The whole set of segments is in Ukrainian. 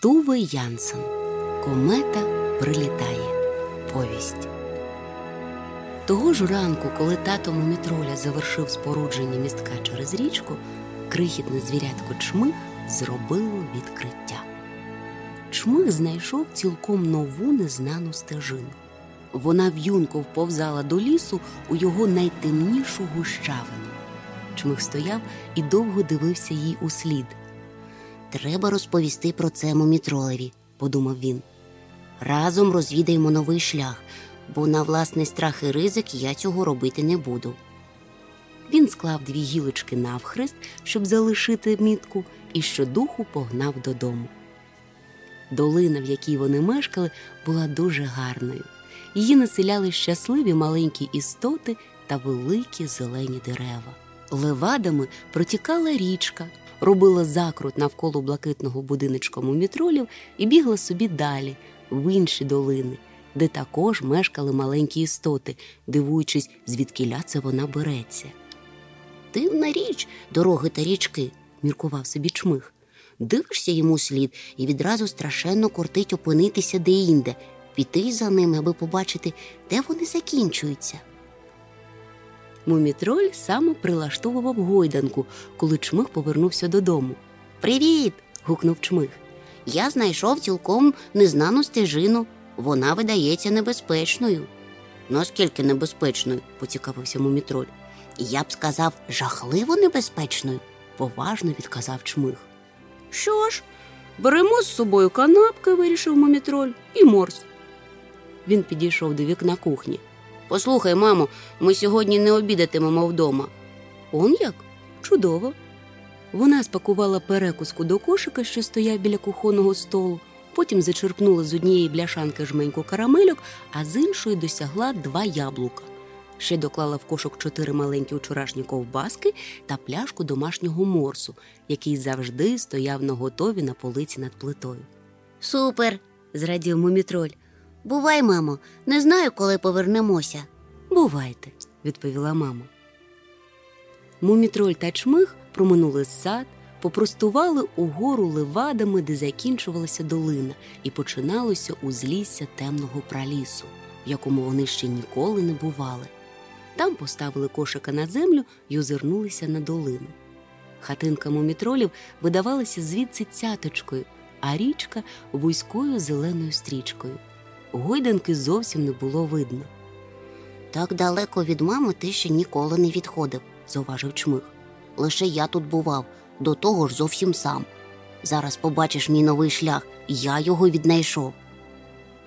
Туве Янсен. Комета прилітає. Повість. Того ж ранку, коли тато Мумітроля завершив спорудження містка через річку, крихітне звірятко чмих зробило відкриття. Чмих знайшов цілком нову незнану стежину. Вона в'юнко вповзала до лісу у його найтемнішу гущавину. Чмих стояв і довго дивився їй у слід. Треба розповісти про це мумітролеві, подумав він. Разом розвідаємо новий шлях, бо на власний страх і ризик я цього робити не буду. Він склав дві гілочки навхрест, щоб залишити мітку, і щодуху погнав додому. Долина, в якій вони мешкали, була дуже гарною. Її населяли щасливі маленькі істоти та великі зелені дерева. Левадами протікала річка, робила закрут навколо блакитного будиночка мумітролів і бігла собі далі, в інші долини, де також мешкали маленькі істоти, дивуючись, звідкіля це вона береться. Дивна річ, дороги та річки, міркував собі чмих. Дивишся йому слід і відразу страшенно кортить опинитися деінде, піти за ними, аби побачити, де вони закінчуються. Мумітроль саме прилаштовував гойданку, коли чмих повернувся додому. Привіт! гукнув чмих. Я знайшов цілком незнану стежину. Вона видається небезпечною. Наскільки небезпечною? поцікавився мумітроль. Я б сказав, жахливо небезпечною, поважно відказав чмих. Що ж, беремо з собою канапки, вирішив мумітроль, і морс. Він підійшов до вікна кухні. Послухай, мамо, ми сьогодні не обідатимемо вдома. Он як? Чудово. Вона спакувала перекуску до кошика, що стояв біля кухонного столу, потім зачерпнула з однієї бляшанки жменьку карамельок, а з іншої досягла два яблука. Ще доклала в кошик чотири маленькі вчорашні ковбаски та пляшку домашнього морсу, який завжди стояв на готові на полиці над плитою. Супер, зрадів мумітроль. Бувай, мамо, не знаю, коли повернемося. Бувайте, відповіла мама. Мумітроль та чмих проминули сад, попростували угору левадами, де закінчувалася долина, і починалося узлісся темного пралісу, в якому вони ще ніколи не бували. Там поставили кошика на землю і озирнулися на долину. Хатинка мумітролів видавалася звідси цяточкою, а річка вузькою зеленою стрічкою. Гойданки зовсім не було видно. Так далеко від мами ти ще ніколи не відходив, зауважив чмих. Лише я тут бував, до того ж зовсім сам. Зараз побачиш мій новий шлях, я його віднайшов.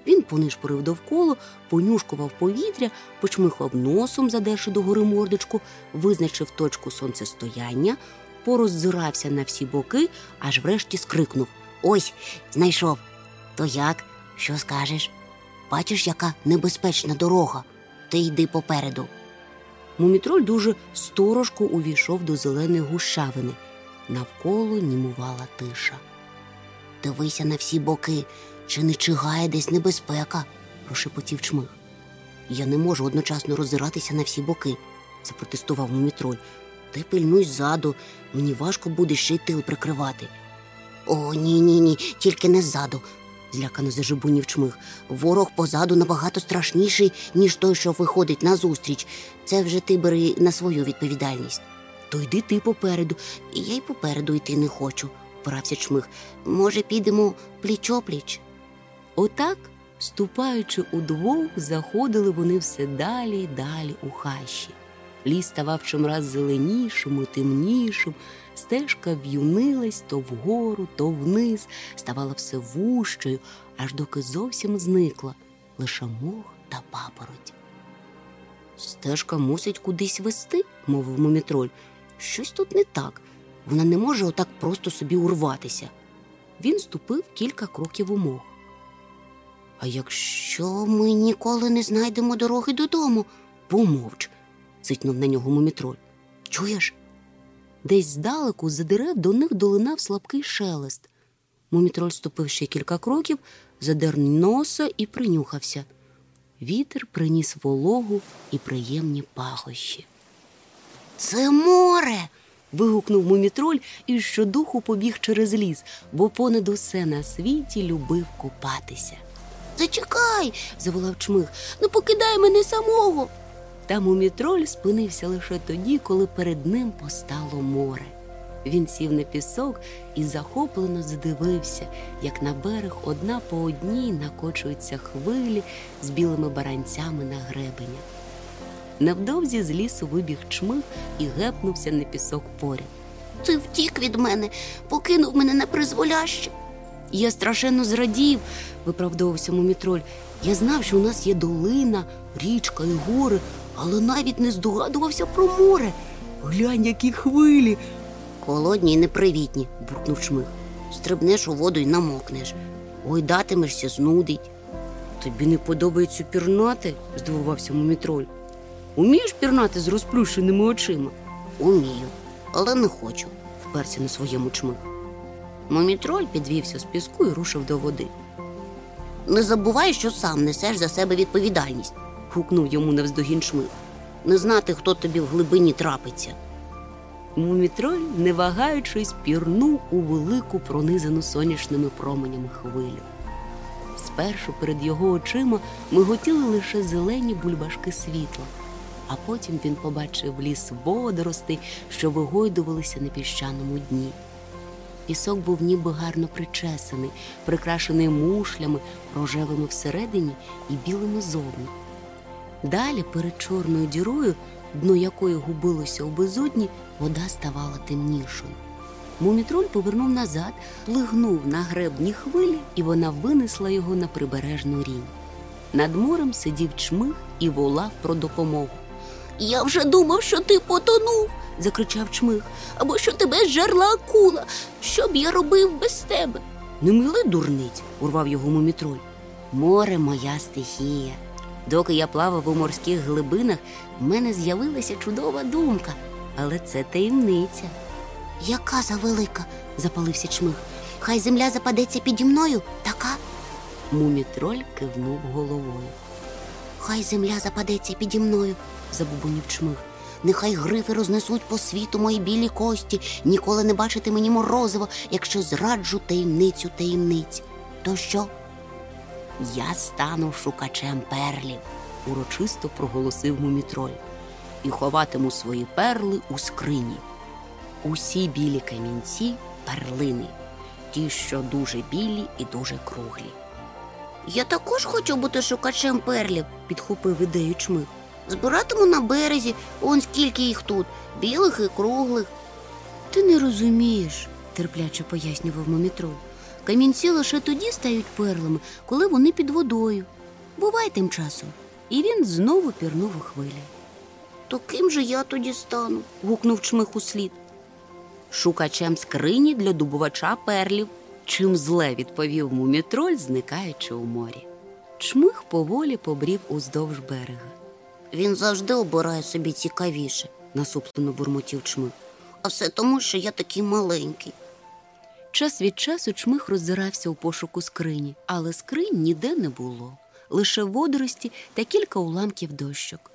Він понишпорив довкола, понюшкував повітря, почмихав носом, задерши догори мордочку, визначив точку сонцестояння, пороззирався на всі боки, аж врешті скрикнув Ось, знайшов. То як? Що скажеш? Бачиш, яка небезпечна дорога. Ти йди попереду. Мумітроль дуже сторожко увійшов до зеленої гущавини. Навколо німувала тиша. Дивися на всі боки, чи не чигає десь небезпека, прошепотів чмих. Я не можу одночасно роззиратися на всі боки, запротестував мумітроль. Ти пильнуй ззаду, мені важко буде ще й тил прикривати. О, ні, ні, ні, тільки не ззаду, злякано зажибунів чмих. Ворог позаду набагато страшніший, ніж той, що виходить назустріч. Це вже ти бери на свою відповідальність. То йди ти попереду, я й попереду йти не хочу, порався чмих. Може, підемо пліч-опліч? Отак, ступаючи удвох, заходили вони все далі й далі у хащі. Ліс ставав чимраз зеленішим і темнішим, стежка в'юнилась то вгору, то вниз, ставала все вущою, аж доки зовсім зникла лише мох та папороть. Стежка мусить кудись вести, мовив мумітроль. Щось тут не так. Вона не може отак просто собі урватися. Він ступив кілька кроків у мох. А якщо ми ніколи не знайдемо дороги додому, помовч, цитнув на нього мумітроль. Чуєш? Десь здалеку за дерев до них долинав слабкий шелест. Мумітроль ступив ще кілька кроків, задер носа і принюхався. Вітер приніс вологу і приємні пахощі. Це море. вигукнув мумітроль і щодуху побіг через ліс, бо понад усе на світі любив купатися. Зачекай, заволав чмих, не покидай мене самого. Та мумітроль спинився лише тоді, коли перед ним постало море. Він сів на пісок і захоплено здивився, як на берег одна по одній накочуються хвилі з білими баранцями на гребеня. Невдовзі з лісу вибіг чмих і гепнувся на пісок поряд. Ти втік від мене, покинув мене на призволяще. Я страшенно зрадів, виправдовувався мумітроль. Я знав, що у нас є долина, річка і гори, але навіть не здогадувався про море. Глянь, які хвилі. Холодні й непривітні, буркнув чмих. Стрибнеш у воду і намокнеш. Гойдатимешся, знудить. Тобі не подобається пірнати? здивувався мумітроль. Умієш пірнати з розплющеними очима? Умію, але не хочу. вперся на своєму чмих. Мумітроль підвівся з піску і рушив до води. Не забувай, що сам несеш за себе відповідальність, гукнув йому навздогін чмих. не знати, хто тобі в глибині трапиться. Мумітроль, не вагаючись, пірнув у велику пронизану сонячними променями хвилю. Спершу перед його очима миготіли лише зелені бульбашки світла, а потім він побачив ліс водоростей, що вигойдувалися на піщаному дні. Пісок був ніби гарно причесаний, прикрашений мушлями, рожевими всередині і білими зовні. Далі, перед чорною дірою, дно якої губилося у безодні, вода ставала темнішою. Мумітроль повернув назад, плигнув на гребні хвилі, і вона винесла його на прибережну рінь. Над морем сидів чмих і волав про допомогу. Я вже думав, що ти потонув, закричав чмих, або що тебе зжерла акула. Що б я робив без тебе? Не мили дурниць, урвав його мумітроль. Море моя стихія. Доки я плавав у морських глибинах, в мене з'явилася чудова думка, але це таємниця. Яка завелика, запалився чмих. Хай земля западеться піді мною, така. Мумітроль кивнув головою. Хай земля западеться піді мною, забубонів чмих. Нехай грифи рознесуть по світу мої білі кості, ніколи не бачити мені морозиво, якщо зраджу таємницю таємниць. То що? Я стану шукачем перлів, урочисто проголосив мумітроль, і ховатиму свої перли у скрині. Усі білі камінці перлини, ті, що дуже білі і дуже круглі. Я також хочу бути шукачем перлів, підхопив ідею чмих. Збиратиму на березі, он скільки їх тут, білих і круглих. Ти не розумієш, терпляче пояснював мумітроль. Камінці лише тоді стають перлами, коли вони під водою. Бувай тим часом. І він знову пірнув у хвилі. То ким же я тоді стану? гукнув чмих услід. Шукачем скрині для дубувача перлів, чим зле відповів мумітроль, зникаючи у морі. Чмих поволі побрів уздовж берега. Він завжди обирає собі цікавіше, насуплено бурмотів чмих. а все тому, що я такий маленький. Час від часу чмих роззирався у пошуку скрині, але скринь ніде не було, лише водорості та кілька уламків дощок.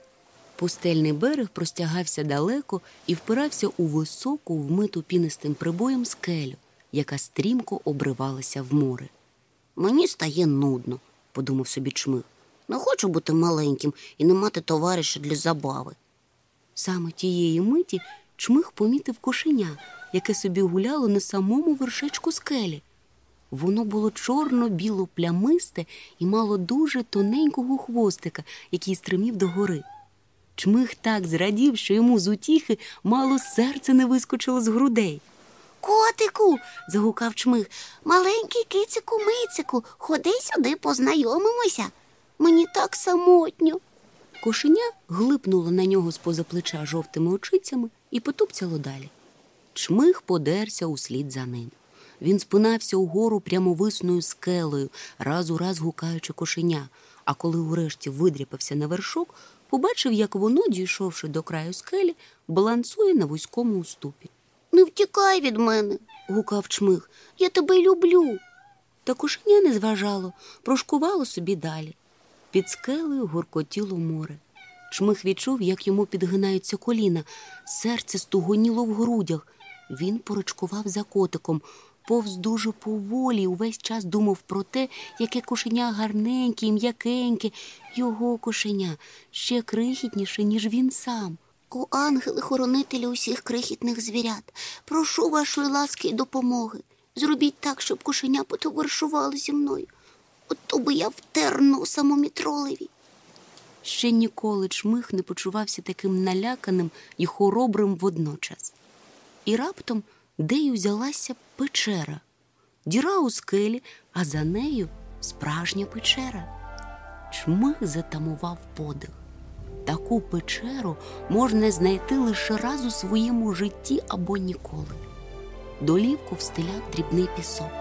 Пустельний берег простягався далеко і впирався у високу, вмиту пінистим прибоєм скелю, яка стрімко обривалася в море. Мені стає нудно, подумав собі чмих. Не хочу бути маленьким і не мати товариша для забави. Саме тієї миті чмих помітив кошеня, яке собі гуляло на самому вершечку скелі. Воно було чорно-біло плямисте і мало дуже тоненького хвостика, який стримів догори. Чмих так зрадів, що йому з утіхи мало серце не вискочило з грудей. Котику, загукав чмих, маленький кицику мицику, ходи сюди, познайомимося. Мені так самотньо. Кошеня глипнуло на нього з поза плеча жовтими очицями і потупцяло далі. Чмих подерся услід за ним. Він спинався угору прямовисною скелею, раз у раз гукаючи кошеня, а коли урешті видряпався на вершок, побачив, як воно, дійшовши до краю скелі, балансує на вузькому уступі. Не втікай від мене, гукав чмих. я тебе люблю. Та кошеня не зважало, прошкувало собі далі. Під скелею гуркотіло море. Чмих відчув, як йому підгинаються коліна, серце стугоніло в грудях. Він порочкував за котиком, повз дуже поволі увесь час думав про те, яке кошеня гарненьке і м'якеньке, його кошеня ще крихітніше, ніж він сам. О, ангели, хоронителі усіх крихітних звірят, прошу вашої ласки й допомоги. Зробіть так, щоб кошеня потоваришувало зі мною. От то би я втер носом мітролеві. Ще ніколи чмих не почувався таким наляканим і хоробрим водночас. І раптом дею взялася печера, діра у скелі, а за нею справжня печера. Чмих затамував подих. Таку печеру можна знайти лише раз у своєму житті або ніколи. Долівку встиляв дрібний пісок,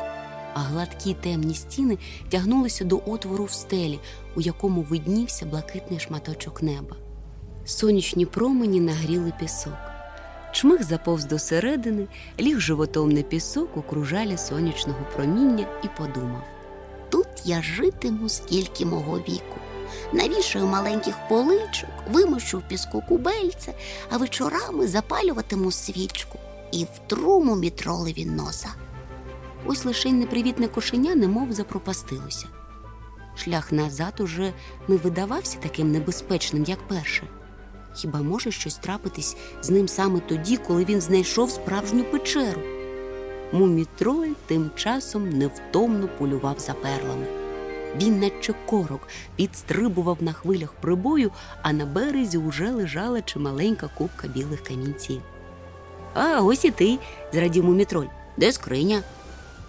а гладкі темні стіни тягнулися до отвору в стелі, у якому виднівся блакитний шматочок неба. Сонячні промені нагріли пісок. Чмих заповз до середини, ліг животом на пісок у кружалі сонячного проміння і подумав. Тут я житиму скільки мого віку. Навішаю маленьких поличок, вимощу в піску кубельце, а вечорами запалюватиму свічку і втруму мітролеві носа. Ось лише непривітне кошеня немов запропастилося. Шлях назад уже не видавався таким небезпечним, як перше. Хіба може щось трапитись з ним саме тоді, коли він знайшов справжню печеру? Мумітроль тим часом невтомно полював за перлами. Він, наче корок, підстрибував на хвилях прибою, а на березі уже лежала чималенька купка білих камінців. А ось і ти, зрадів мумітроль. Де скриня?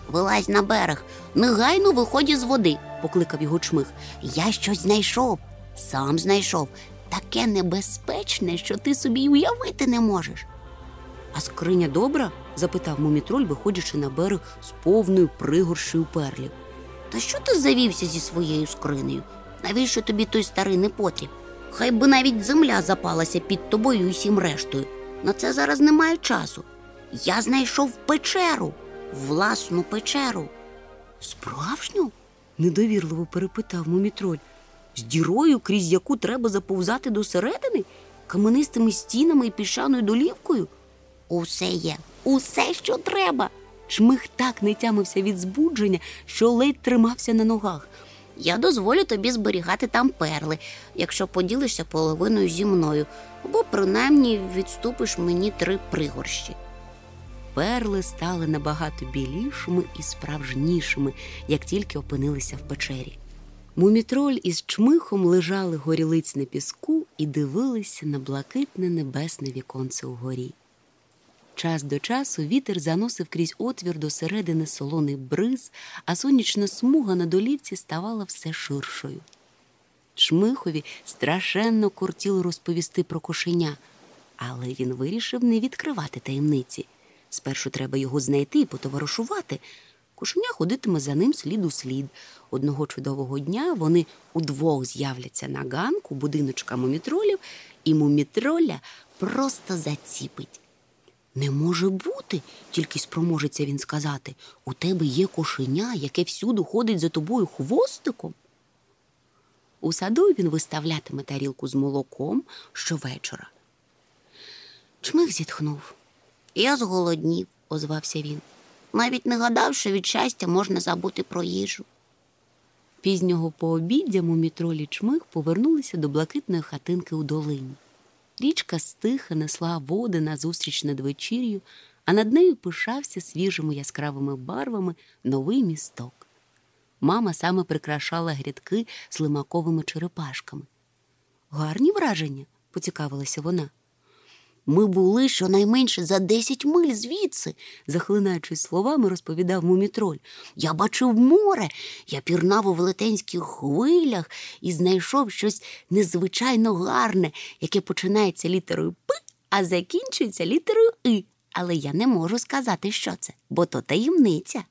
Вилазь на берег, негайно виходь із води, покликав його чмих. Я щось знайшов, сам знайшов. Таке небезпечне, що ти собі й уявити не можеш. А скриня добра? запитав мумітроль, виходячи на берег з повною пригоршею перлів. Та що ти завівся зі своєю скринею? Навіщо тобі той старий непотріб? Хай би навіть земля запалася під тобою і всім рештою. На це зараз немає часу. Я знайшов печеру, власну печеру. Справжню? недовірливо перепитав мумітроль. З дірою, крізь яку треба заповзати до середини, каменистими стінами і піщаною долівкою? Усе є, усе, що треба. Чмих так не тямився від збудження, що ледь тримався на ногах. Я дозволю тобі зберігати там перли, якщо поділишся половиною зі мною, або принаймні відступиш мені три пригорщі. Перли стали набагато білішими і справжнішими, як тільки опинилися в печері. Мумітроль із чмихом лежали горілиць на піску і дивилися на блакитне небесне віконце угорі. Час до часу вітер заносив крізь отвір до середини солоний бриз, а сонячна смуга на долівці ставала все ширшою. Шмихові страшенно кортіло розповісти про кошеня, але він вирішив не відкривати таємниці. Спершу треба його знайти і потоваришувати. Кошеня ходитиме за ним слід у слід. Одного чудового дня вони удвох з'являться на ганку будиночка мумітролів, і мумітроля просто заціпить. Не може бути, тільки спроможеться він сказати. У тебе є кошеня, яке всюди ходить за тобою хвостиком. У саду він виставлятиме тарілку з молоком щовечора. Чмих зітхнув. Я зголоднів, озвався він. Навіть не гадав, що від щастя можна забути про їжу. Пізнього пообіддя мумітролі чмих повернулися до блакитної хатинки у долині. Річка стиха несла води назустріч надвечір'ю, а над нею пишався свіжими яскравими барвами новий місток. Мама саме прикрашала грядки слимаковими черепашками. Гарні враження, поцікавилася вона. Ми були щонайменше за десять миль звідси, захлинаючись словами, розповідав мумітроль. Я бачив море, я пірнав у велетенських хвилях і знайшов щось незвичайно гарне, яке починається літерою П, а закінчується літерою И. Але я не можу сказати, що це, бо то таємниця.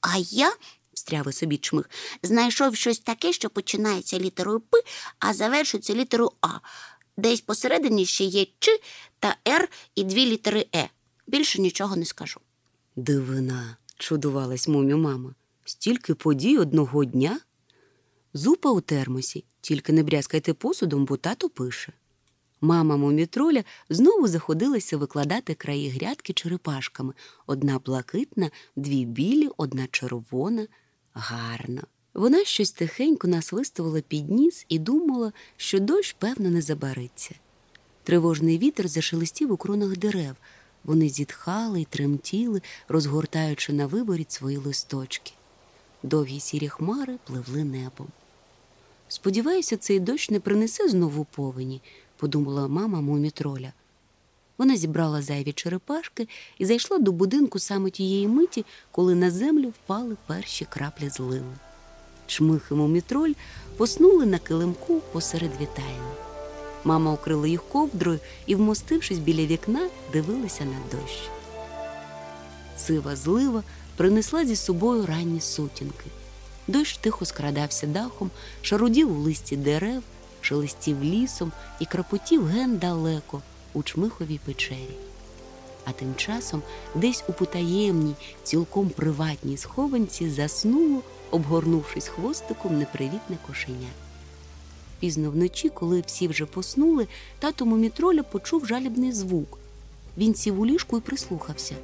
А я, встряви собі чмих, знайшов щось таке, що починається літерою П, а завершується літерою А. Десь посередині ще є Ч та Р і дві літери Е. Більше нічого не скажу. Дивина, чудувалась мумі мама. Стільки подій одного дня. Зупа у термосі, тільки не брязкайте посудом, бо тато пише. Мама мумітроля знову заходилася викладати краї грядки черепашками одна блакитна, дві білі, одна червона. Гарно. Вона щось тихенько насвистувала під ніс і думала, що дощ, певно, не забариться. Тривожний вітер зашелестів у кронах дерев. Вони зітхали й тремтіли, розгортаючи на виборіт свої листочки. Довгі сірі хмари пливли небом. Сподіваюся, цей дощ не принесе знову повені, подумала мама мумітроля. Вона зібрала зайві черепашки і зайшла до будинку саме тієї миті, коли на землю впали перші краплі зливи. Чмих і мумітроль поснули на килимку посеред вітальні. Мама укрила їх ковдрою і, вмостившись біля вікна, дивилися на дощ. Сива злива принесла зі собою ранні сутінки. Дощ тихо скрадався дахом, шарудів у листі дерев, шелестів лісом і крапотів ген далеко у чмиховій печері. А тим часом десь у потаємній, цілком приватній схованці заснуло, обгорнувшись хвостиком непривітне кошеня. Пізно вночі, коли всі вже поснули, тато мумітроля почув жалібний звук. Він сів у ліжку і прислухався.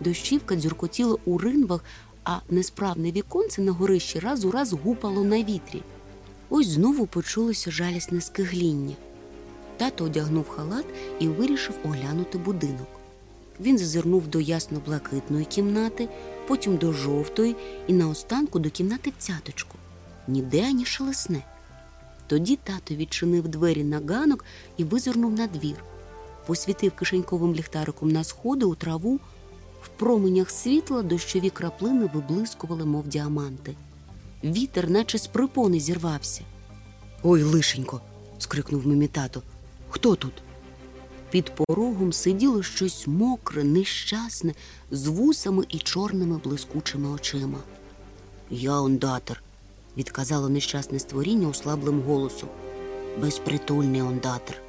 Дощівка дзюркотіла у ринвах, а несправне віконце на горищі раз у раз гупало на вітрі. Ось знову почулося жалісне скигління. Тато одягнув халат і вирішив оглянути будинок. Він зазирнув до ясно-блакитної кімнати, потім до жовтої і наостанку до кімнати в цяточку. Ніде ані шелесне. Тоді тато відчинив двері на ганок і визирнув на двір. Посвітив кишеньковим ліхтариком на сходи у траву. В променях світла дощові краплини виблискували, мов діаманти. Вітер, наче з припони, зірвався. Ой, лишенько. скрикнув мимі тато. Хто тут? Під порогом сиділо щось мокре, нещасне, з вусами і чорними блискучими очима. Я ондатер, відказало нещасне створіння услаблим голосом. Безпритульний ондатер.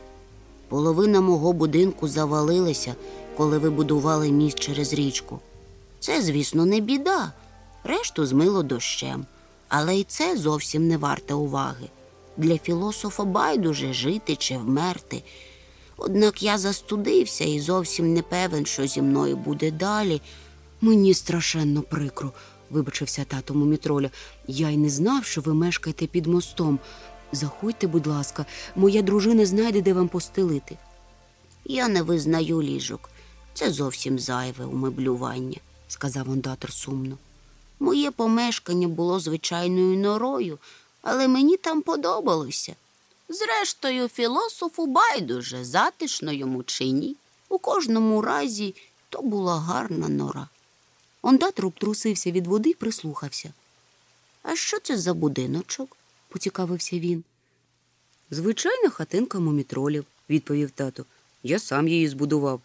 Половина мого будинку завалилася, коли ви будували міст через річку. Це, звісно, не біда. Решту змило дощем. Але й це зовсім не варте уваги. Для філософа байдуже жити чи вмерти. Однак я застудився і зовсім не певен, що зі мною буде далі. Мені страшенно прикро, вибачився тато мумітроля. Я й не знав, що ви мешкаєте під мостом. Заходьте, будь ласка, моя дружина знайде, де вам постелити. Я не визнаю ліжок. Це зовсім зайве умеблювання, сказав ондатор сумно. Моє помешкання було звичайною норою, але мені там подобалося. Зрештою, філософу байдуже, затишно йому чи ні. У кожному разі то була гарна нора. Ондатор обтрусився від води і прислухався. А що це за будиночок? поцікавився він. Звичайна хатинка мумітролів, відповів тато. Я сам її збудував.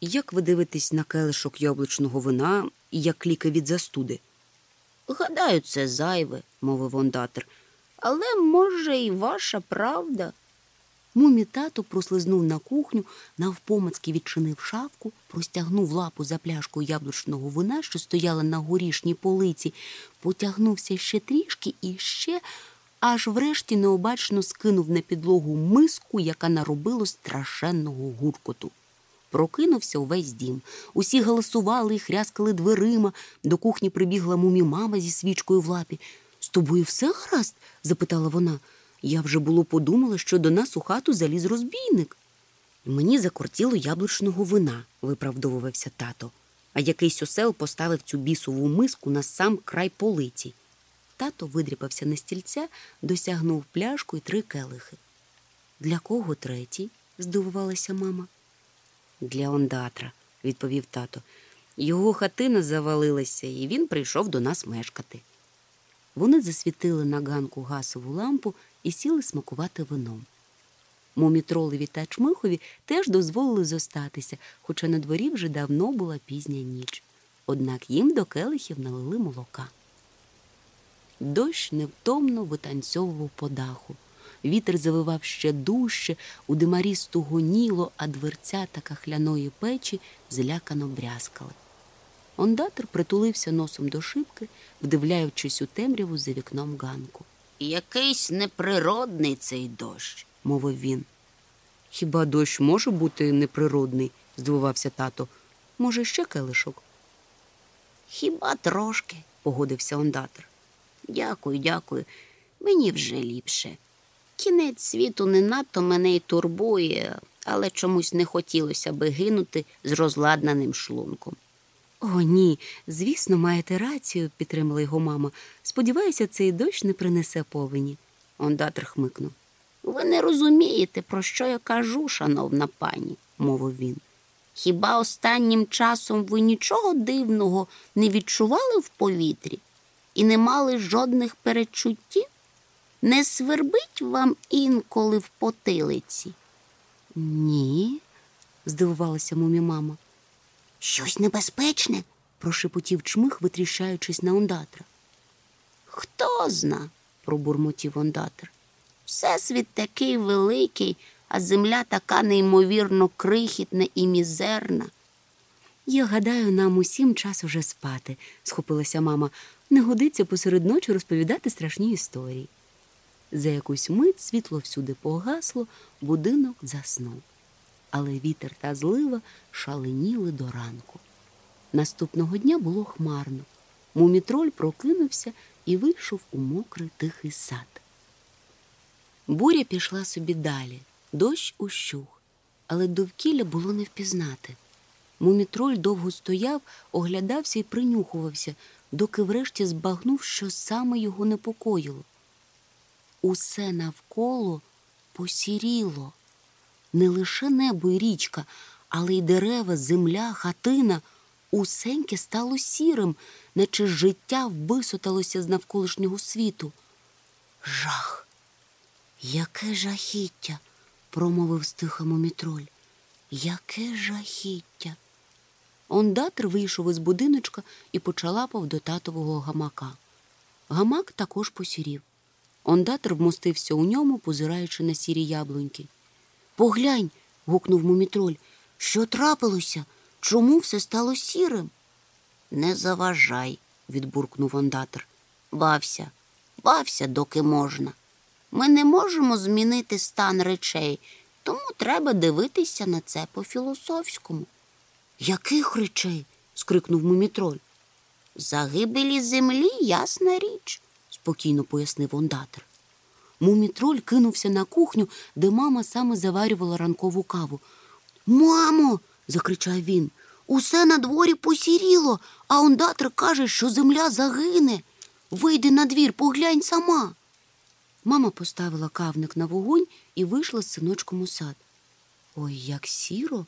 Як ви дивитесь на келишок яблучного вина і як ліки від застуди? Гадаю, це зайве, мовив ондатор. Але, може, і ваша правда. Мумі тато прослизнув на кухню, навпомацьки відчинив шафку, простягнув лапу за пляшкою яблучного вина, що стояла на горішній полиці, потягнувся ще трішки і ще, аж врешті необачно скинув на підлогу миску, яка наробила страшенного гуркоту. Прокинувся увесь дім. Усі галасували і хряскали дверима. До кухні прибігла мумі мама зі свічкою в лапі. З тобою все гаразд? запитала вона. Я вже було подумала, що до нас у хату заліз розбійник. Мені закортіло яблучного вина, виправдовувався тато, а якийсь осел поставив цю бісову миску на сам край полиці. Тато видріпався на стільця, досягнув пляшку і три келихи. Для кого третій? здивувалася мама. Для ондатра, відповів тато. Його хатина завалилася, і він прийшов до нас мешкати. Вони засвітили на ганку гасову лампу і сіли смакувати вином. Мумітролеві та чмихові теж дозволили зостатися, хоча на дворі вже давно була пізня ніч. Однак їм до келихів налили молока. Дощ невтомно витанцьовував по даху. Вітер завивав ще дужче, у димарі стугоніло, а дверця та кахляної печі злякано брязкали. Ондатор притулився носом до шибки, вдивляючись у темряву за вікном ганку. Якийсь неприродний цей дощ, мовив він. Хіба дощ може бути неприродний? здивувався тато. Може, ще келишок? Хіба трошки, погодився ондатор. Дякую, дякую. Мені вже ліпше. Кінець світу не надто мене й турбує, але чомусь не хотілося би гинути з розладнаним шлунком. О, ні, звісно, маєте рацію, підтримала його мама. Сподіваюся, цей дощ не принесе повені. Ондатор хмикнув. Ви не розумієте, про що я кажу, шановна пані, мовив він. Хіба останнім часом ви нічого дивного не відчували в повітрі і не мали жодних перечуттів? Не свербить вам інколи в потилиці? Ні, здивувалася мумі мама. Щось небезпечне, прошепотів чмих, витріщаючись на ондатра. Хто зна, пробурмотів ондатр. Всесвіт такий великий, а земля така неймовірно крихітна і мізерна. Я гадаю, нам усім час уже спати, схопилася мама. Не годиться посеред ночі розповідати страшні історії. За якусь мить світло всюди погасло, будинок заснув. Але вітер та злива шаленіли до ранку. Наступного дня було хмарно. Мумітроль прокинувся і вийшов у мокрий тихий сад. Буря пішла собі далі, дощ ущух, але довкілля було не впізнати. Мумітроль довго стояв, оглядався і принюхувався, доки врешті збагнув, що саме його непокоїло. Усе навколо посіріло. Не лише небо і річка, але й дерева, земля, хатина. Усеньке стало сірим, наче життя висоталося з навколишнього світу. Жах! Яке жахіття, промовив стиха мумітроль. Яке жахіття. Ондатр вийшов із будиночка і почалапав до татового гамака. Гамак також посірів. Ондатр вмостився у ньому, позираючи на сірі яблуньки. Поглянь. гукнув мумітроль. Що трапилося? Чому все стало сірим? Не заважай, відбуркнув ондатр. Бався, бався, доки можна. Ми не можемо змінити стан речей, тому треба дивитися на це по-філософському. Яких речей? скрикнув мумітроль. Загибелі землі, ясна річ, спокійно пояснив ондатр. Мумітроль кинувся на кухню, де мама саме заварювала ранкову каву. Мамо. закричав він. Усе на дворі посіріло, а ондатр каже, що земля загине. Вийди на двір, поглянь сама. Мама поставила кавник на вогонь і вийшла з синочком у сад. Ой, як сіро,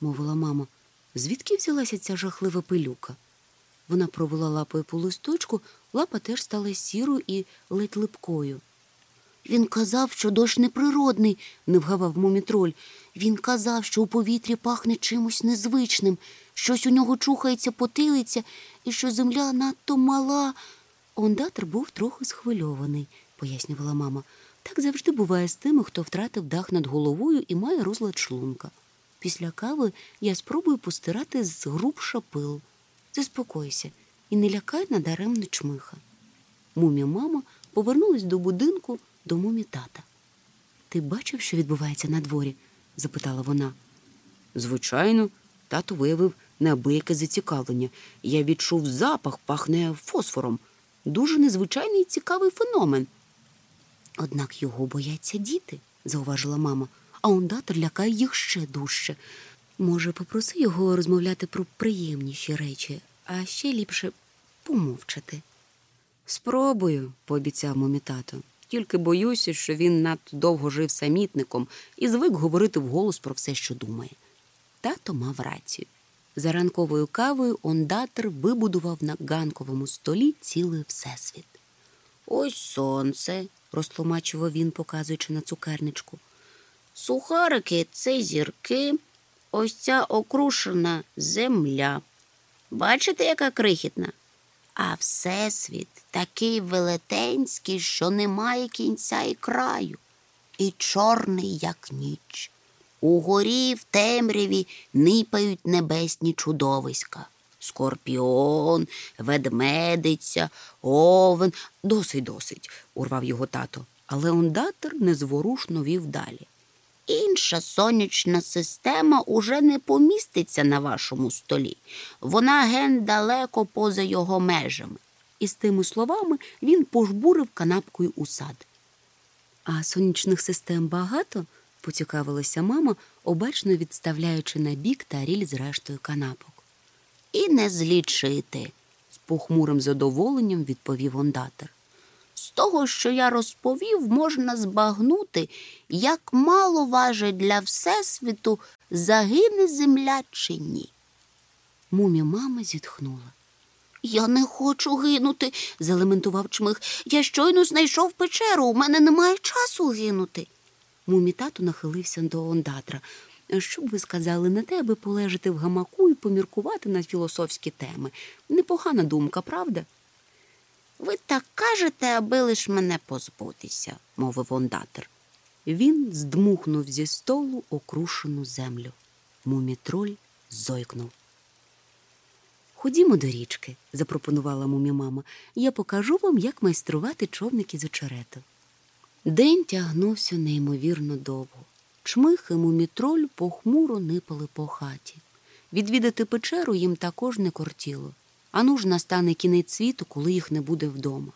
мовила мама. Звідки взялася ця жахлива пилюка? Вона провела лапою по листочку, лапа теж стала сірою і ледь липкою. Він казав, що дощ неприродний, не вгавав мумітроль. Він казав, що у повітрі пахне чимось незвичним, щось у нього чухається потилиця і що земля надто мала. Ондатр був трохи схвильований, пояснювала мама. Так завжди буває з тими, хто втратив дах над головою і має розлад шлунка. Після кави я спробую постирати з грубша пил. Заспокойся і не лякай надаремно чмиха. Мумі мама повернулась до будинку до мумі тата. Ти бачив, що відбувається на дворі? запитала вона. Звичайно, тато виявив неабияке зацікавлення. Я відчув запах, пахне фосфором. Дуже незвичайний і цікавий феномен. Однак його бояться діти, зауважила мама, а ондатор лякає їх ще дужче. Може, попроси його розмовляти про приємніші речі, а ще ліпше помовчати. Спробую, пообіцяв мумі тато. Тільки боюся, що він надто довго жив самітником і звик говорити вголос про все, що думає. Тато мав рацію. За ранковою кавою ондатор вибудував на ганковому столі цілий всесвіт. Ось сонце, розтлумачував він, показуючи на цукерничку. Сухарики це зірки, ось ця окрушена земля. Бачите, яка крихітна? А всесвіт такий велетенський, що немає кінця і краю, і чорний, як ніч. Угорі в темряві нипають небесні чудовиська. Скорпіон, ведмедиця, овен. Досить, досить, урвав його тато, але ондатор незворушно вів далі. Інша сонячна система уже не поміститься на вашому столі. Вона ген далеко поза його межами. І з тими словами він пожбурив канапкою у сад. А сонячних систем багато? поцікавилася мама, обачно відставляючи на бік таріль з рештою канапок. І не злічити, З похмурим задоволенням відповів ондатер. З того, що я розповів, можна збагнути, як мало важить для Всесвіту загине земля чи ні. Мумі мама зітхнула. Я не хочу гинути, залементував чмих. Я щойно знайшов печеру, у мене немає часу гинути. Мумі тату нахилився до ондатра. Що б ви сказали на те, аби полежати в гамаку і поміркувати на філософські теми? Непогана думка, правда? Ви так кажете, аби лиш мене позбутися, мовив ондатер. Він здмухнув зі столу окрушену землю. Мумітроль зойкнув. Ходімо до річки, запропонувала мумімама. Я покажу вам, як майструвати човники з очерету. День тягнувся неймовірно довго. Чмих і мумітроль похмуро нипали по хаті. Відвідати печеру їм також не кортіло. А ну ж настане кінець світу, коли їх не буде вдома.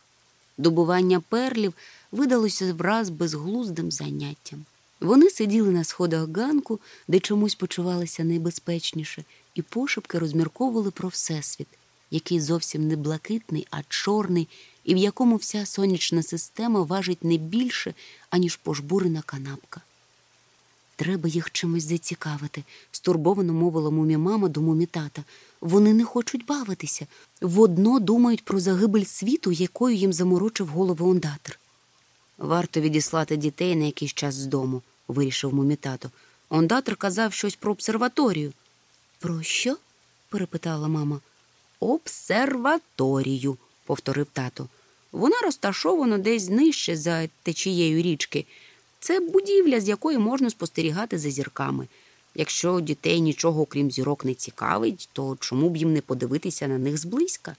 Добування перлів видалося враз безглуздим заняттям. Вони сиділи на сходах ганку, де чомусь почувалися найбезпечніше, і пошепки розмірковували про всесвіт, який зовсім не блакитний, а чорний, і в якому вся сонячна система важить не більше, аніж пожбурена канапка. Треба їх чимось зацікавити, стурбовано мовила мумі-мама до мумі-тата. Вони не хочуть бавитися, водно думають про загибель світу, якою їм заморочив голову ондатер. Варто відіслати дітей на якийсь час з дому, вирішив мумі-тато. Ондатер казав щось про обсерваторію. Про що? перепитала мама. Обсерваторію, повторив тато. Вона розташована десь нижче за течією річки. Це будівля, з якої можна спостерігати за зірками. Якщо дітей нічого окрім зірок не цікавить, то чому б їм не подивитися на них зблизька?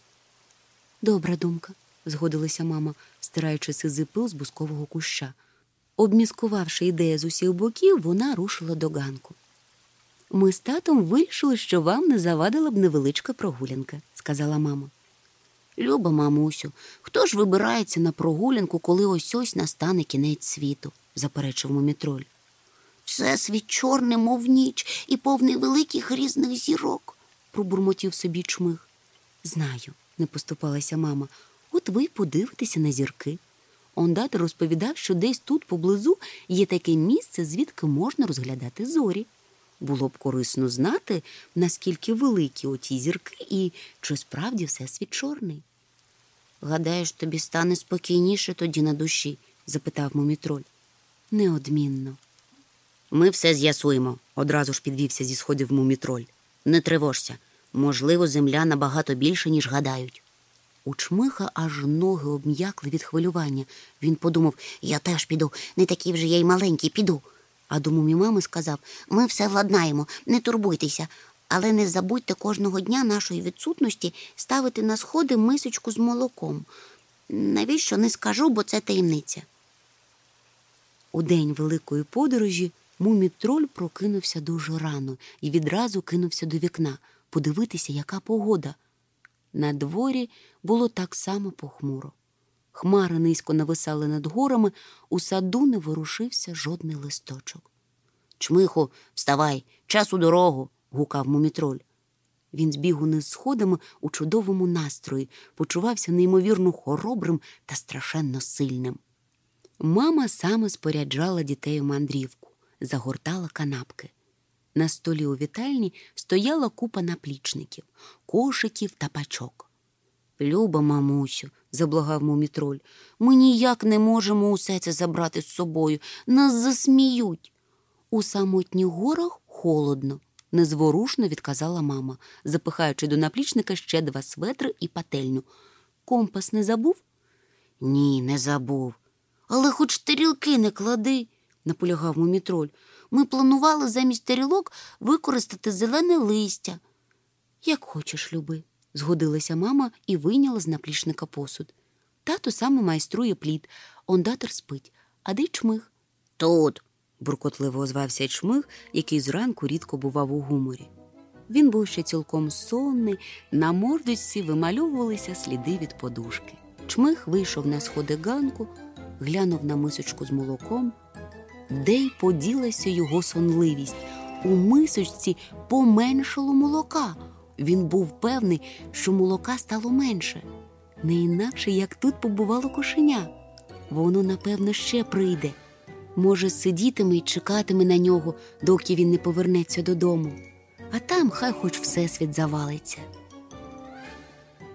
Добра думка, згодилася мама, стираючи сизий пил з бускового куща. Обміскувавши ідею з усіх боків, вона рушила до ганку. Ми з татом вирішили, що вам не завадила б невеличка прогулянка, сказала мама. Люба, мамусю, хто ж вибирається на прогулянку, коли ось ось настане кінець світу? Заперечив мумітроль. Всесвіт чорний, мов ніч, і повний великих різних зірок, пробурмотів собі чмих. Знаю, не поступалася мама. От ви подивитеся на зірки. Ондатер розповідав, що десь тут поблизу є таке місце, звідки можна розглядати зорі. Було б корисно знати, наскільки великі оті зірки і чи справді всесвіт чорний. Гадаєш, тобі стане спокійніше тоді на душі? запитав мумітроль. Неодмінно. Ми все з'ясуємо, одразу ж підвівся зі сходів мумітроль. Не тривожся. Можливо, земля набагато більше, ніж гадають. У чмиха аж ноги обм'якли від хвилювання. Він подумав я теж піду, не такий вже я й маленький піду. А до мумі мами сказав ми все владнаємо, не турбуйтеся, але не забудьте кожного дня нашої відсутності ставити на сходи мисочку з молоком. Навіщо не скажу, бо це таємниця. У день великої подорожі мумітроль прокинувся дуже рано і відразу кинувся до вікна подивитися, яка погода. На дворі було так само похмуро. Хмари низько нависали над горами, у саду не ворушився жодний листочок. Чмиху, вставай, час у дорогу. гукав мумітроль. Він збіг униз сходами у чудовому настрої, почувався неймовірно хоробрим та страшенно сильним. Мама саме споряджала дітей у мандрівку, загортала канапки. На столі у вітальні стояла купа наплічників, кошиків та пачок. Люба, мамусю, заблагав мумітроль, ми ніяк не можемо усе це забрати з собою. Нас засміють. У самотніх горах холодно, незворушно відказала мама, запихаючи до наплічника ще два светри і пательню. Компас не забув? Ні, не забув. Але хоч тарілки не клади, наполягав мумітроль. Ми планували замість тарілок використати зелене листя. Як хочеш, люби, згодилася мама і вийняла з наплічника посуд. Тато саме майструє плід, ондатер спить, а де чмих? Тут. буркотливо озвався чмих, який зранку рідко бував у гуморі. Він був ще цілком сонний, на мордочці вимальовувалися сліди від подушки. Чмих вийшов на сходи ганку, глянув на мисочку з молоком, де й поділася його сонливість. У мисочці поменшало молока. Він був певний, що молока стало менше, не інакше, як тут побувало кошеня. Воно, напевно, ще прийде. Може, сидітиме й чекатиме на нього, доки він не повернеться додому, а там хай хоч всесвіт завалиться.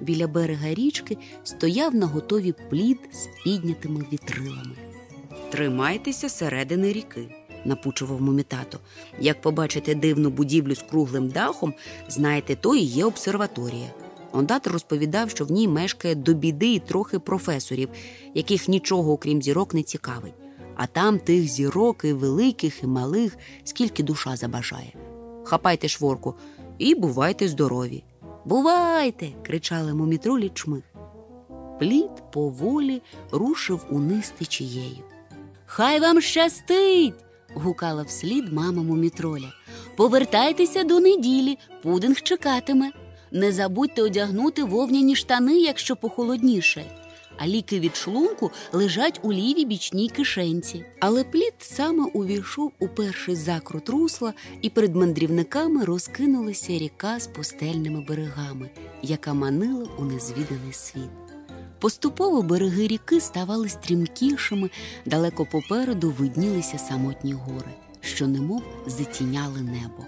Біля берега річки стояв на готові плід з піднятими вітрилами. Тримайтеся середини ріки, напучував мумітато. Як побачите дивну будівлю з круглим дахом, знаєте, то і є обсерваторія. Ондатор розповідав, що в ній мешкає до біди і трохи професорів, яких нічого, окрім зірок, не цікавить. А там тих зірок і великих, і малих, скільки душа забажає. Хапайте шворку і бувайте здорові. Бувайте. кричали мумітролі чмих. Плід поволі рушив униз течією. Хай вам щастить. гукала вслід мама мумітроля. Повертайтеся до неділі, пудинг чекатиме. Не забудьте одягнути вовняні штани, якщо похолодніше. А ліки від шлунку лежать у лівій бічній кишенці. Але плід саме увійшов у перший закрут русла, і перед мандрівниками розкинулася ріка з пустельними берегами, яка манила у незвіданий світ. Поступово береги ріки ставали стрімкішими, далеко попереду виднілися самотні гори, що немов затіняли небо.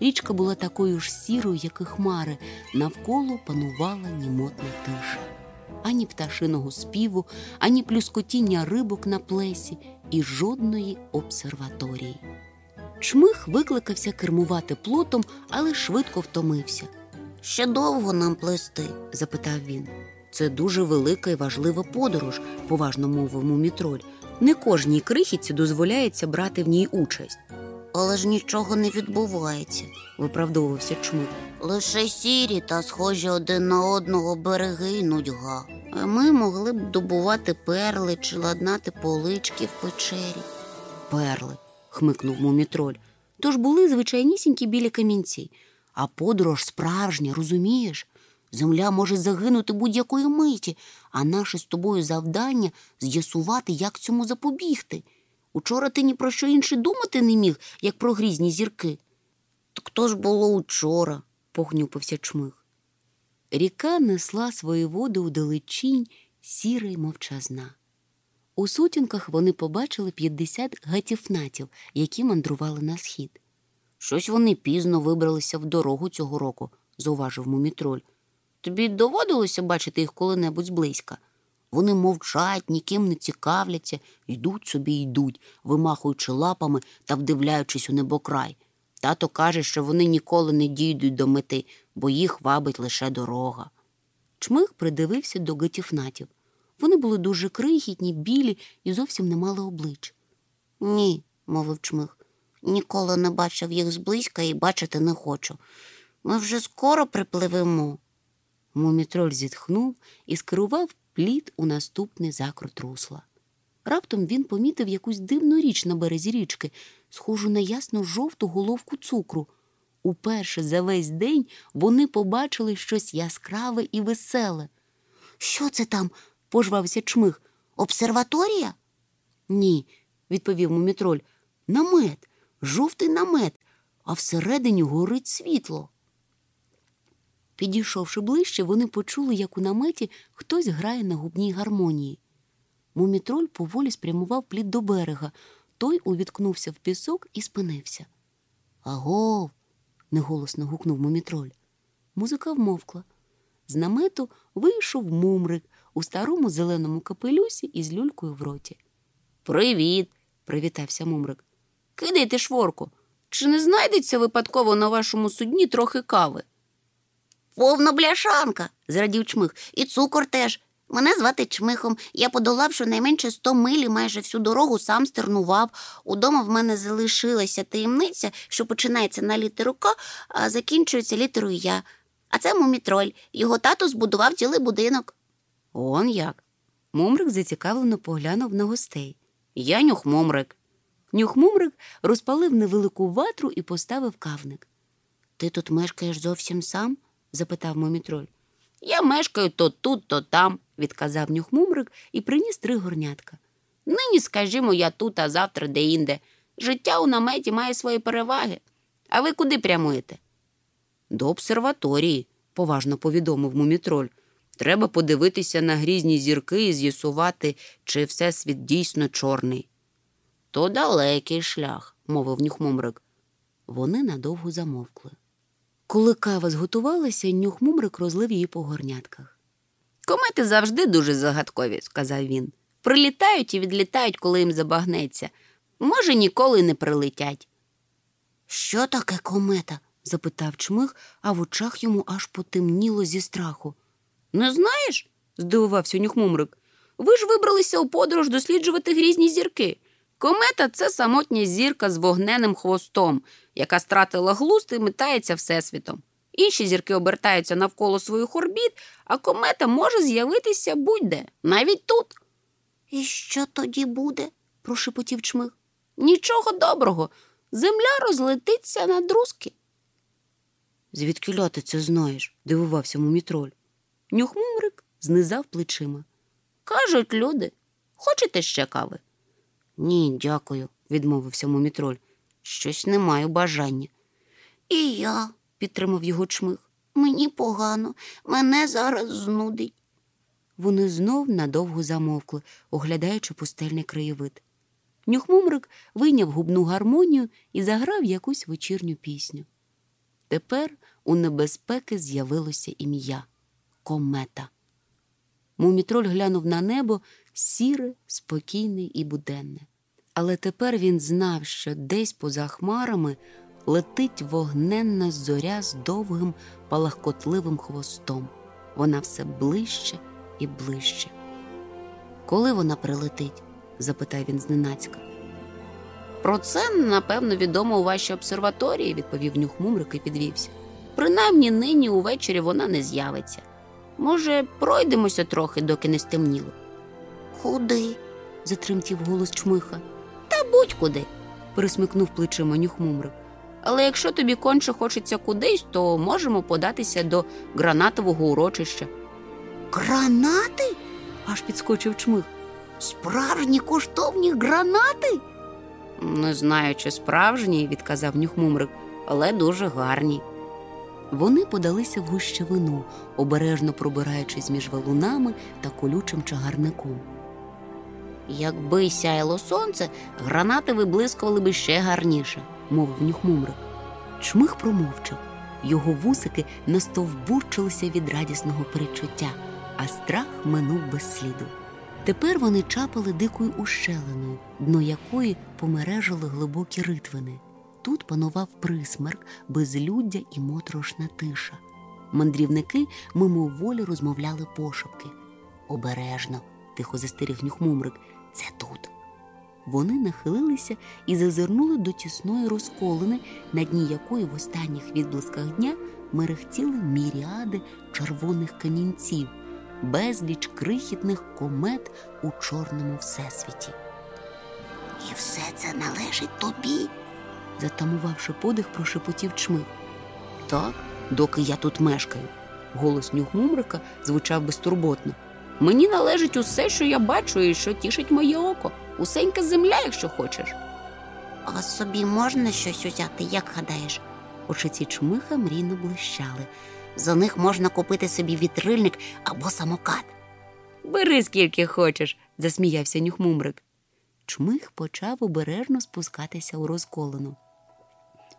Річка була такою ж сірою, як і хмари, навколо панувала німотна тиша. Ані пташиного співу, ані плюскотіння рибок на плесі і жодної обсерваторії. Чмих викликався кермувати плотом, але швидко втомився. Ще довго нам плести? запитав він. Це дуже велика і важлива подорож, поважно мовив мумітроль. Не кожній крихітці дозволяється брати в ній участь, Але ж нічого не відбувається. виправдовувався чмих. Лише сірі та схожі один на одного береги й нудьга. А ми могли б добувати перли чи ладнати полички в печері. Перли, хмикнув мумітроль. Тож були звичайнісінькі білі камінці, а подорож справжня, розумієш? Земля може загинути будь-якої миті, а наше з тобою завдання з'ясувати, як цьому запобігти. Учора ти ні про що інше думати не міг, як про грізні зірки. Так то ж було учора. погнюпився чмих. Ріка несла свої води у далечінь, сіра й мовчазна. У сутінках вони побачили 50 гатіфнатів, які мандрували на схід. Щось вони пізно вибралися в дорогу цього року, зауважив мумітроль. Тобі доводилося бачити їх коли-небудь зблизька. Вони мовчать, ніким не цікавляться, йдуть собі йдуть, вимахуючи лапами та вдивляючись у небокрай. Тато каже, що вони ніколи не дійдуть до мети, бо їх вабить лише дорога. Чмих придивився до гетіфнатів. Вони були дуже крихітні, білі і зовсім не мали облич. Ні, мовив чмих. Ніколи не бачив їх зблизька і бачити не хочу. Ми вже скоро припливемо. Мумітроль зітхнув і скерував плід у наступний закрут русла. Раптом він помітив якусь дивну річ на березі річки, схожу на ясно жовту головку цукру. Уперше за весь день вони побачили щось яскраве і веселе. Що це там? Пожвався чмих. Обсерваторія? Ні, відповів мумітроль. Намет, жовтий намет, а всередині горить світло. Підійшовши ближче, вони почули, як у наметі хтось грає на губній гармонії. Мумітроль поволі спрямував плід до берега. Той увіткнувся в пісок і спинився. Агов. неголосно гукнув мумітроль. Музика вмовкла. З намету вийшов мумрик у старому зеленому капелюсі із люлькою в роті. Привіт, привітався мумрик. Кидайте шворку. Чи не знайдеться випадково на вашому судні трохи кави? Повна бляшанка, зрадів чмих. І цукор теж. Мене звати Чмихом. Я подолав щонайменше сто миль і майже всю дорогу сам стернував. Удома в мене залишилася таємниця, що починається на літеру К, а закінчується літерою Я. А це мумітроль. Його тато збудував цілий будинок. Он як. Мумрик зацікавлено поглянув на гостей. Я нюх мумрик. Нюхмумрик розпалив невелику ватру і поставив кавник. Ти тут мешкаєш зовсім сам? Запитав мумітроль. Я мешкаю то тут, то там, відказав нюхмумрик і приніс три горнятка. Нині, скажімо, я тут, а завтра де-інде. Життя у наметі має свої переваги. А ви куди прямуєте? До обсерваторії, поважно повідомив мумітроль. Треба подивитися на грізні зірки і з'ясувати, чи всесвіт дійсно чорний. То далекий шлях, мовив нюхмумрик. Вони надовго замовкли. Коли кава зготувалася, нюхмумрик розлив її по горнятках. Комети завжди дуже загадкові, сказав він. Прилітають і відлітають, коли їм забагнеться. Може, ніколи не прилетять. Що таке комета? запитав чмих, а в очах йому аж потемніло зі страху. Не знаєш? здивувався нюхмумрик. Ви ж вибралися у подорож досліджувати грізні зірки. Комета це самотня зірка з вогненим хвостом, яка стратила глузд і метається всесвітом. Інші зірки обертаються навколо своїх орбіт, а комета може з'явитися будь-де, навіть тут. І що тоді буде? прошепотів чмих. Нічого доброго. Земля розлетиться на друзки. Звідки ти це знаєш? дивувався мумітроль. Нюхмумрик знизав плечима. Кажуть люди, хочете ще кави? Ні, дякую, відмовився мумітроль. Щось не маю бажання. І я, підтримав його чмих. Мені погано, мене зараз знудить. Вони знов надовго замовкли, оглядаючи пустельний краєвид. Нюхмумрик вийняв губну гармонію і заграв якусь вечірню пісню. Тепер у небезпеки з'явилося ім'я комета. Мумітроль глянув на небо сіре, спокійне і буденне. Але тепер він знав, що десь поза хмарами летить вогненна зоря з довгим палахкотливим хвостом. Вона все ближче і ближче. Коли вона прилетить? запитав він зненацька. Про це, напевно, відомо у вашій обсерваторії, відповів нюхмумрик і підвівся. Принаймні нині увечері вона не з'явиться. Може, пройдемося трохи, доки не стемніло. Куди? затремтів голос чмиха. Будь-куди, присмикнув плечима нюхмумрик. Але якщо тобі конче хочеться кудись, то можемо податися до гранатового урочища. Гранати? аж підскочив чмих. Справжні коштовні гранати? Не знаю, чи справжні, відказав нюхмумрик, але дуже гарні. Вони подалися в гущевину, обережно пробираючись між валунами та колючим чагарником. Якби сяяло сонце, гранати виблискували би ще гарніше, мовив нюхмумрик. Чмих промовчав. Його вусики настовбурчилися від радісного перечуття, а страх минув без сліду. Тепер вони чапали дикою ущелиною, дно якої помережили глибокі ритвини. Тут панував присмерк, безлюддя і моторошна тиша. Мандрівники мимоволі розмовляли пошепки. Обережно, тихо застеріг нюхмумрик, це тут. Вони нахилилися і зазирнули до тісної розколини, на дні якої в останніх відблисках дня мерехтіли міріади червоних камінців, безліч крихітних комет у чорному всесвіті. І все це належить тобі, затамувавши подих, прошепотів чмих. Так, доки я тут мешкаю. Голос нюхмумрика звучав безтурботно. Мені належить усе, що я бачу, і що тішить моє око. Усенька земля, якщо хочеш. А собі можна щось узяти, як гадаєш? Очі ці чмиха мрійно блищали. За них можна купити собі вітрильник або самокат. Бери скільки хочеш, засміявся нюхмумрик. Чмих почав обережно спускатися у розколену.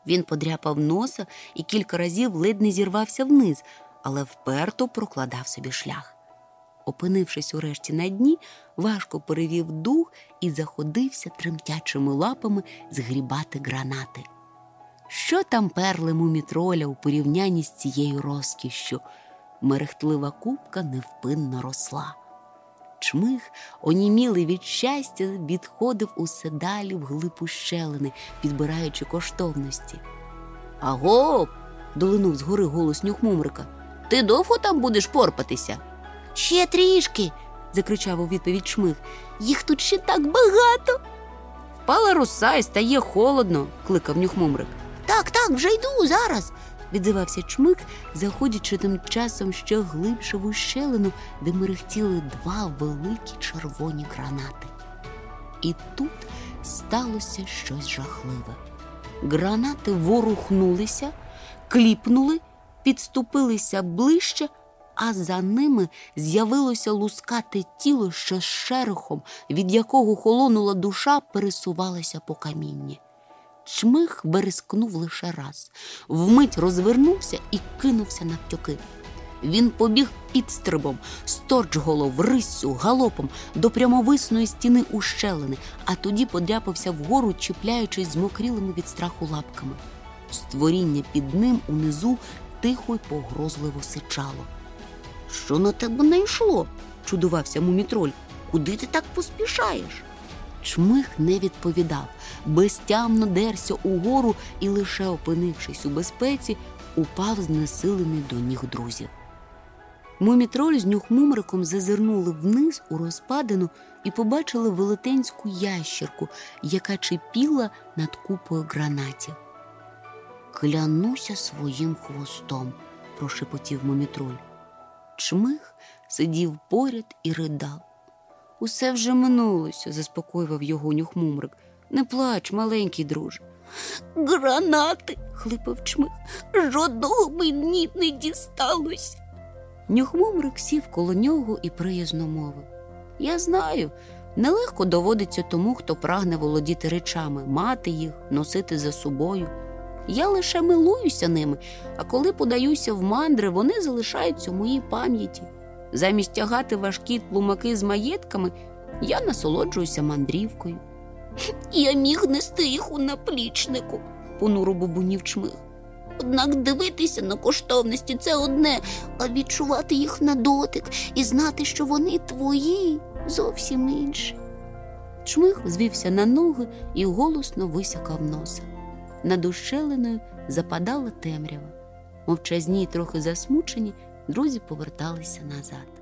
Він подряпав носа і кілька разів ледь не зірвався вниз, але вперто прокладав собі шлях. Опинившись урешті на дні, важко перевів дух і заходився тремтячими лапами згрібати гранати. Що там перли мумітроля у порівнянні з цією розкішшю? Мерехтлива кубка невпинно росла. Чмих, онімілий від щастя, відходив усе далі в глиб ущелини, підбираючи коштовності. Аго, долинув згори голос нюхмумрика. Ти довго там будеш порпатися? Ще трішки, закричав у відповідь чмих. Їх тут ще так багато. Впала роса і стає холодно, кликав нюхмумрик. Так, так, вже йду зараз. Відзивався чмик, заходячи тим часом ще глибше в ущелину, де мерехтіли два великі червоні гранати. І тут сталося щось жахливе. Гранати ворухнулися, кліпнули, підступилися ближче, а за ними з'явилося лускате тіло, що з шерохом, від якого холонула душа, пересувалася по камінні. Чмих берескнув лише раз, вмить розвернувся і кинувся навтьоки. Він побіг підстрибом, сторчголов, риссю, галопом до прямовисної стіни ущелини, а тоді подряпався вгору, чіпляючись змокрілими від страху лапками. Створіння під ним унизу тихо й погрозливо сичало. Що на тебе не йшло? Чудувався мумітроль. Куди ти так поспішаєш? Чмих не відповідав, безтямно дерся угору і, лише опинившись у безпеці, упав знесилений до ніг друзів. Мумітроль з нюхмумриком зазирнули вниз у розпадину і побачили велетенську ящірку, яка чепіла над купою гранатів. Клянуся своїм хвостом, прошепотів мумітроль. Чмих сидів поряд і ридав. Усе вже минулося, заспокоював його нюхмумрик. Не плач, маленький друже. Гранати, хлипав чмих. Жодного мені не дісталося. Нюхмумрик сів коло нього і приязно мовив. Я знаю, нелегко доводиться тому, хто прагне володіти речами, мати їх, носити за собою. Я лише милуюся ними, а коли подаюся в мандри, вони залишаються в моїй пам'яті. Замість тягати важкі тлумаки з маєтками, я насолоджуюся мандрівкою. Я міг нести їх у наплічнику, понуро бубунів чмих. Однак дивитися на коштовності це одне, а відчувати їх на дотик і знати, що вони твої, зовсім інше. Чмих звівся на ноги і голосно висякав носа. Над ущелиною западала темрява. Мовчазні й трохи засмучені, друзі поверталися назад.